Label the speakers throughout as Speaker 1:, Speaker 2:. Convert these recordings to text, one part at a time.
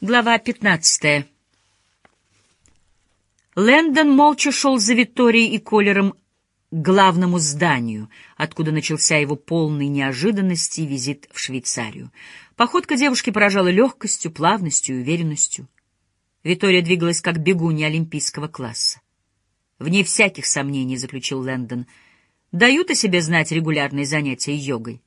Speaker 1: Глава 15. Лэндон молча шел за Викторией и Колером к главному зданию, откуда начался его полный неожиданности визит в Швейцарию. Походка девушки поражала легкостью, плавностью и уверенностью. Виктория двигалась как бегунья олимпийского класса. Вне всяких сомнений, заключил Лэндон, дают о себе знать регулярные занятия йогой.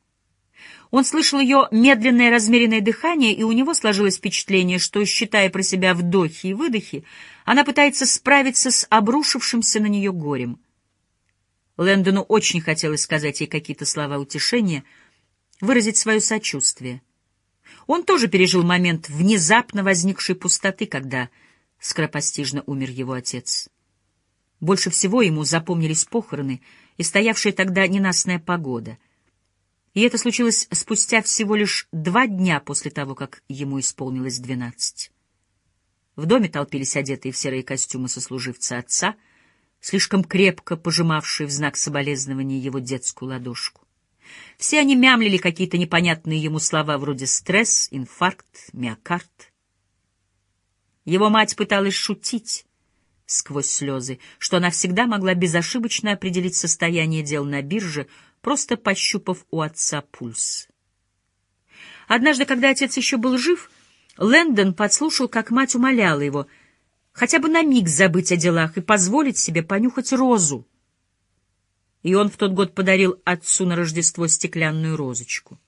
Speaker 1: Он слышал ее медленное размеренное дыхание, и у него сложилось впечатление, что, считая про себя вдохи и выдохи, она пытается справиться с обрушившимся на нее горем. Лэндону очень хотелось сказать ей какие-то слова утешения, выразить свое сочувствие. Он тоже пережил момент внезапно возникшей пустоты, когда скоропостижно умер его отец. Больше всего ему запомнились похороны и стоявшая тогда ненастная погода — и это случилось спустя всего лишь два дня после того, как ему исполнилось двенадцать. В доме толпились одетые в серые костюмы сослуживцы отца, слишком крепко пожимавшие в знак соболезнования его детскую ладошку. Все они мямлили какие-то непонятные ему слова вроде «стресс», «инфаркт», «миокард». Его мать пыталась шутить сквозь слезы, что она всегда могла безошибочно определить состояние дел на бирже, просто пощупав у отца пульс. Однажды, когда отец еще был жив, Лэндон подслушал, как мать умоляла его хотя бы на миг забыть о делах и позволить себе понюхать розу. И он в тот год подарил отцу на Рождество стеклянную розочку.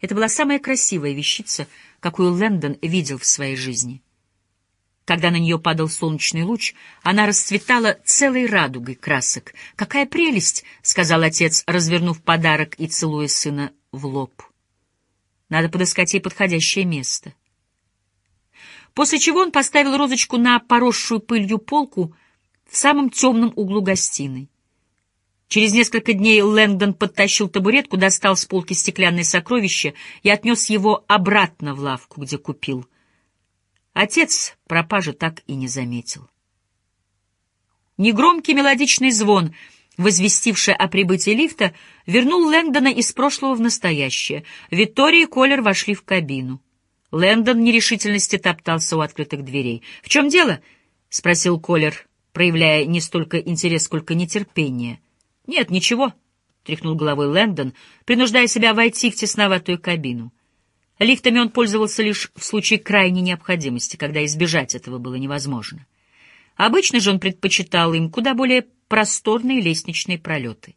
Speaker 1: Это была самая красивая вещица, какую Лэндон видел в своей жизни — когда на нее падал солнечный луч, она расцветала целой радугой красок. «Какая прелесть!» — сказал отец, развернув подарок и целуя сына в лоб. «Надо подыскать ей подходящее место». После чего он поставил розочку на поросшую пылью полку в самом темном углу гостиной. Через несколько дней Лэнгдон подтащил табуретку, достал с полки стеклянное сокровище и отнес его обратно в лавку, где купил — Отец пропажи так и не заметил. Негромкий мелодичный звон, возвестивший о прибытии лифта, вернул Лэнгдона из прошлого в настоящее. Виктория и Колер вошли в кабину. Лэндон нерешительности топтался у открытых дверей. — В чем дело? — спросил Колер, проявляя не столько интерес, сколько нетерпение. — Нет, ничего, — тряхнул головой Лэндон, принуждая себя войти в тесноватую кабину. Лифтами он пользовался лишь в случае крайней необходимости, когда избежать этого было невозможно. Обычно же он предпочитал им куда более просторные лестничные пролеты.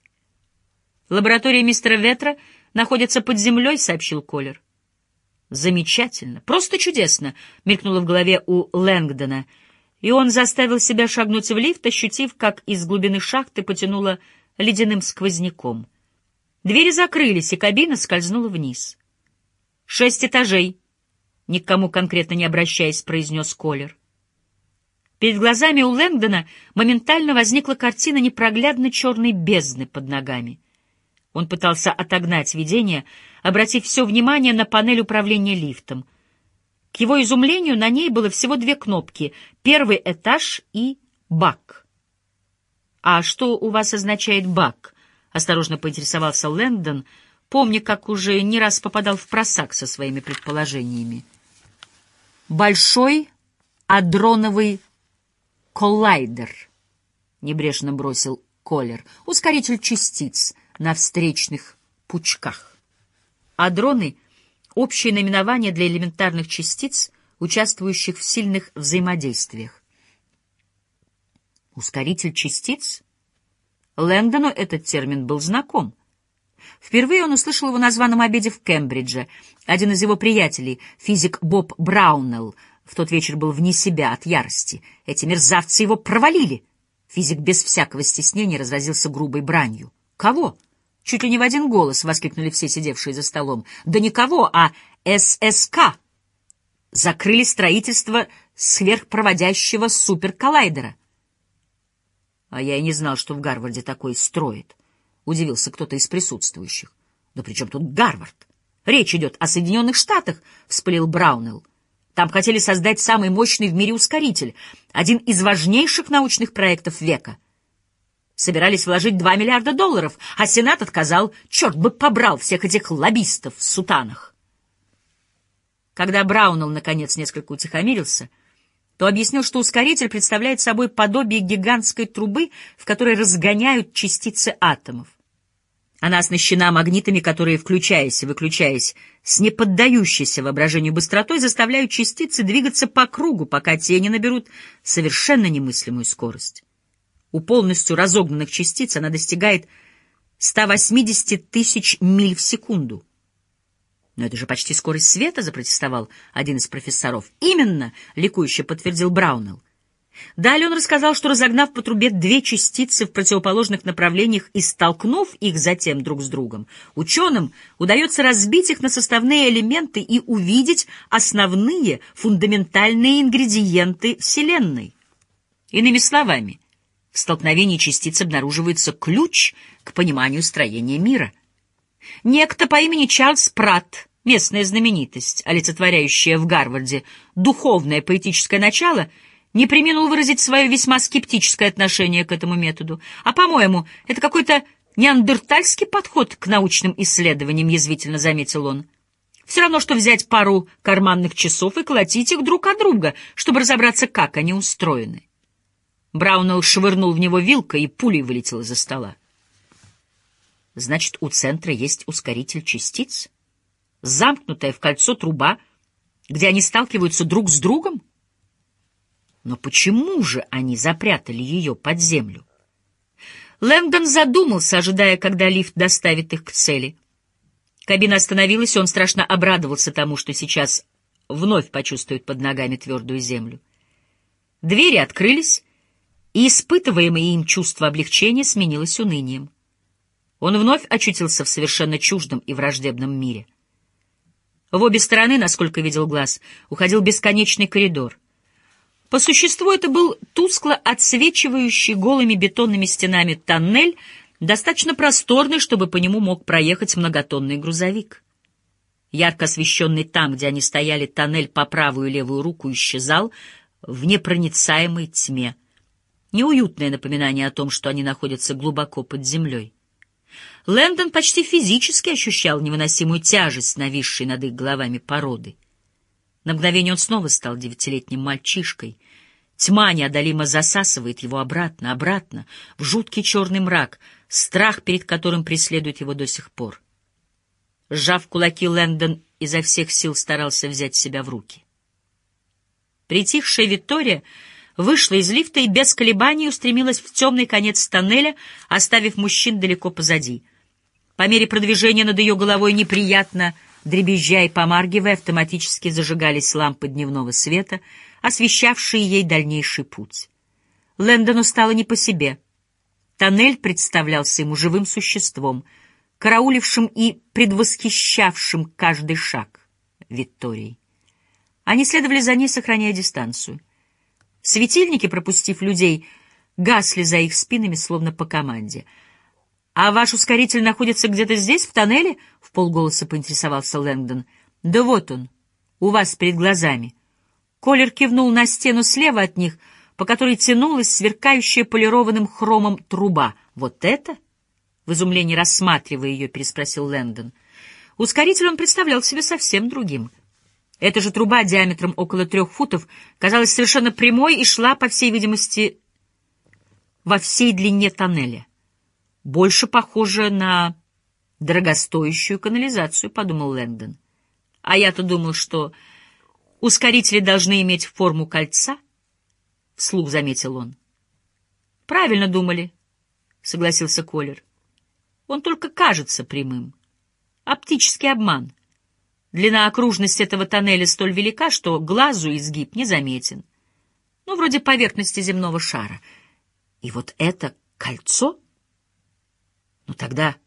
Speaker 1: «Лаборатория мистера Ветра находится под землей», — сообщил Колер. «Замечательно, просто чудесно», — мелькнуло в голове у Лэнгдона, и он заставил себя шагнуть в лифт, ощутив, как из глубины шахты потянуло ледяным сквозняком. Двери закрылись, и кабина скользнула вниз. «Шесть этажей», — никому конкретно не обращаясь, произнес Колер. Перед глазами у Лэнгдона моментально возникла картина непроглядно черной бездны под ногами. Он пытался отогнать видение, обратив все внимание на панель управления лифтом. К его изумлению на ней было всего две кнопки — первый этаж и бак. «А что у вас означает бак?» — осторожно поинтересовался Лэнгдон — помня, как уже не раз попадал в просак со своими предположениями. «Большой адроновый коллайдер», — небрежно бросил Колер, — «ускоритель частиц на встречных пучках». Адроны — общее наименование для элементарных частиц, участвующих в сильных взаимодействиях. Ускоритель частиц? Лэндону этот термин был знаком — Впервые он услышал его на званом обеде в Кембридже. Один из его приятелей, физик Боб Браунелл, в тот вечер был вне себя от ярости. Эти мерзавцы его провалили. Физик без всякого стеснения разразился грубой бранью. «Кого?» Чуть ли не в один голос воскликнули все сидевшие за столом. «Да никого, а ССК!» Закрыли строительство сверхпроводящего суперколлайдера. А я и не знал, что в Гарварде такой строит. — удивился кто-то из присутствующих. — Да при чем тут Гарвард? Речь идет о Соединенных Штатах, — вспылил Браунелл. Там хотели создать самый мощный в мире ускоритель, один из важнейших научных проектов века. Собирались вложить два миллиарда долларов, а Сенат отказал. Черт бы побрал всех этих лоббистов в сутанах. Когда Браунелл, наконец, несколько утихомирился, то объяснил, что ускоритель представляет собой подобие гигантской трубы, в которой разгоняют частицы атомов. Она оснащена магнитами, которые, включаясь и выключаясь, с неподдающейся воображению быстротой, заставляют частицы двигаться по кругу, пока те не наберут совершенно немыслимую скорость. У полностью разогнанных частиц она достигает 180 тысяч миль в секунду. «Но это же почти скорость света», — запротестовал один из профессоров. «Именно», — ликующе подтвердил Браунелл. Далее он рассказал, что, разогнав по трубе две частицы в противоположных направлениях и столкнув их затем друг с другом, ученым удается разбить их на составные элементы и увидеть основные фундаментальные ингредиенты Вселенной. Иными словами, в столкновении частиц обнаруживается ключ к пониманию строения мира. Некто по имени Чарльз Пратт, местная знаменитость, олицетворяющая в Гарварде духовное поэтическое начало — не применил выразить свое весьма скептическое отношение к этому методу. А, по-моему, это какой-то неандертальский подход к научным исследованиям, язвительно заметил он. Все равно, что взять пару карманных часов и колотить их друг от друга, чтобы разобраться, как они устроены. Браунелл швырнул в него вилкой, и пулей вылетела из-за стола. Значит, у центра есть ускоритель частиц? Замкнутая в кольцо труба, где они сталкиваются друг с другом? Но почему же они запрятали ее под землю? Лэнгдон задумался, ожидая, когда лифт доставит их к цели. Кабина остановилась, и он страшно обрадовался тому, что сейчас вновь почувствует под ногами твердую землю. Двери открылись, и испытываемое им чувство облегчения сменилось унынием. Он вновь очутился в совершенно чуждом и враждебном мире. В обе стороны, насколько видел глаз, уходил бесконечный коридор. По существу это был тускло отсвечивающий голыми бетонными стенами тоннель, достаточно просторный, чтобы по нему мог проехать многотонный грузовик. Ярко освещенный там, где они стояли, тоннель по правую и левую руку исчезал в непроницаемой тьме. Неуютное напоминание о том, что они находятся глубоко под землей. Лэндон почти физически ощущал невыносимую тяжесть, нависшей над их головами породы. На мгновение он снова стал девятилетним мальчишкой. Тьма неодолимо засасывает его обратно, обратно, в жуткий черный мрак, страх, перед которым преследует его до сих пор. Сжав кулаки, Лэндон изо всех сил старался взять себя в руки. Притихшая Виктория вышла из лифта и без колебаний устремилась в темный конец тоннеля, оставив мужчин далеко позади. По мере продвижения над ее головой неприятно — Дребезжа и помаргивая, автоматически зажигались лампы дневного света, освещавшие ей дальнейший путь. Лэндону стало не по себе. Тоннель представлялся ему живым существом, караулившим и предвосхищавшим каждый шаг Виктории. Они следовали за ней, сохраняя дистанцию. Светильники, пропустив людей, гасли за их спинами, словно по команде — «А ваш ускоритель находится где-то здесь, в тоннеле?» — в полголоса поинтересовался Лэнгдон. «Да вот он, у вас перед глазами». Колер кивнул на стену слева от них, по которой тянулась сверкающая полированным хромом труба. «Вот это?» — в изумлении рассматривая ее, переспросил Лэндон. Ускоритель он представлял себе совсем другим. Эта же труба диаметром около трех футов казалась совершенно прямой и шла, по всей видимости, во всей длине тоннеля больше похоже на дорогостоящую канализацию, — подумал Лэндон. А я-то думал, что ускорители должны иметь форму кольца, — вслух заметил он. — Правильно думали, — согласился Колер. Он только кажется прямым. Оптический обман. Длина окружности этого тоннеля столь велика, что глазу изгиб незаметен. Ну, вроде поверхности земного шара. И вот это кольцо — ну тогда...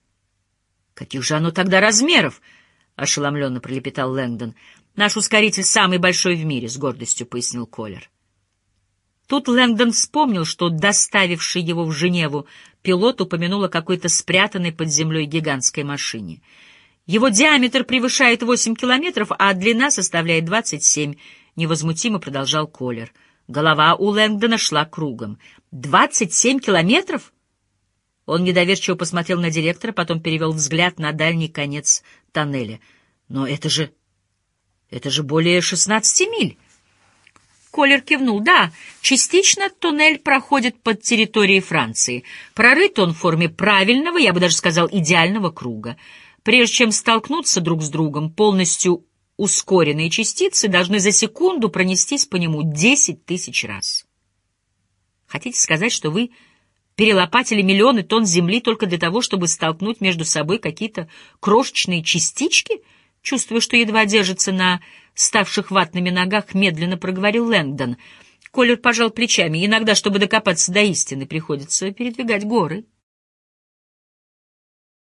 Speaker 1: Каких же оно тогда размеров? — ошеломленно пролепетал Лэнгдон. — Наш ускоритель самый большой в мире, — с гордостью пояснил Колер. Тут Лэнгдон вспомнил, что доставивший его в Женеву пилот упомянул о какой-то спрятанной под землей гигантской машине. Его диаметр превышает 8 километров, а длина составляет 27, — невозмутимо продолжал Колер. Голова у Лэнгдона шла кругом. «Двадцать семь километров?» Он недоверчиво посмотрел на директора, потом перевел взгляд на дальний конец тоннеля. «Но это же... Это же более 16 миль. Колер кивнул. Да, частично туннель проходит под территорией Франции. Прорыт он в форме правильного, я бы даже сказал, идеального круга. Прежде чем столкнуться друг с другом, полностью ускоренные частицы должны за секунду пронестись по нему 10 тысяч раз. Хотите сказать, что вы перелопатили миллионы тонн земли только для того, чтобы столкнуть между собой какие-то крошечные частички — Чувствуя, что едва держится на ставших ватными ногах, медленно проговорил Лэнгдон. Колер пожал плечами. Иногда, чтобы докопаться до истины, приходится передвигать горы.